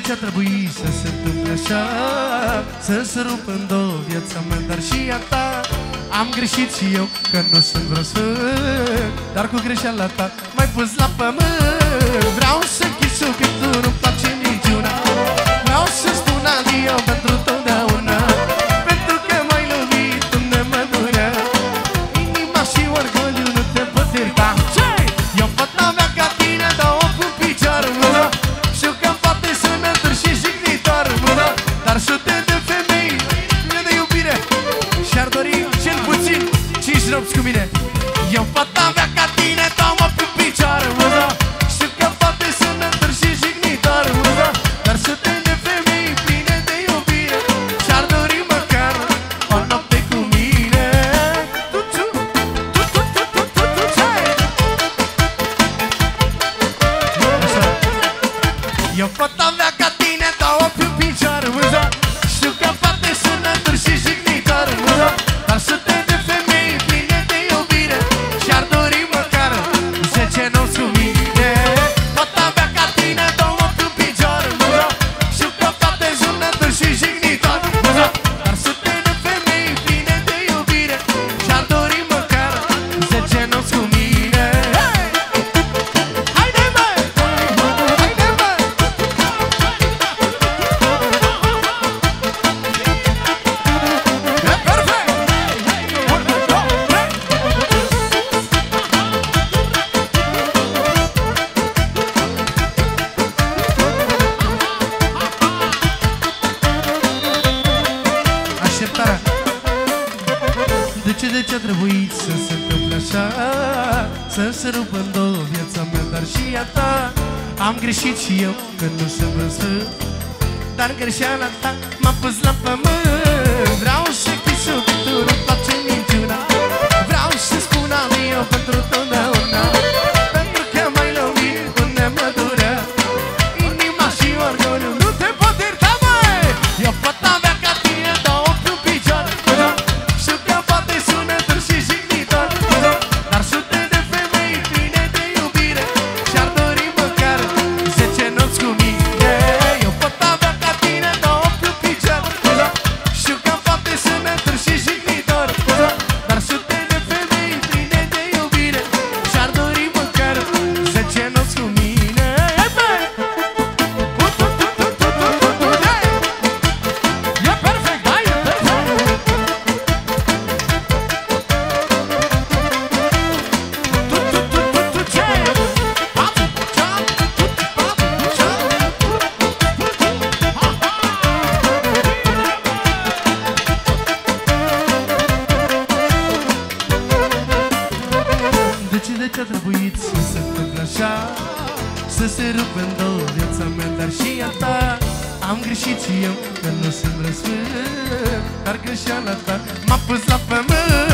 de ce a trebuit să se întâmple așa? Să se rupă în două viața mea, dar și a ta. Am greșit și eu, că nu sunt vreo sfânt Dar cu greșeala ta mai ai pus la pământ. Nici nopți cu mine. Eu fata mea ca tine Dau-mă pe picioare de ce a trebuit să se întâmple așa? Să se rupă în două viața mea, dar și a ta. Am greșit și eu când nu sunt văzut Dar greșeala ta m-a pus la pământ. Vreau că a trebuit să se întâmple așa? Să se rupă în două viața mea, dar și a ta. Am greșit și eu, că nu sunt răsfânt Dar greșeala ta m-a pus la pământ.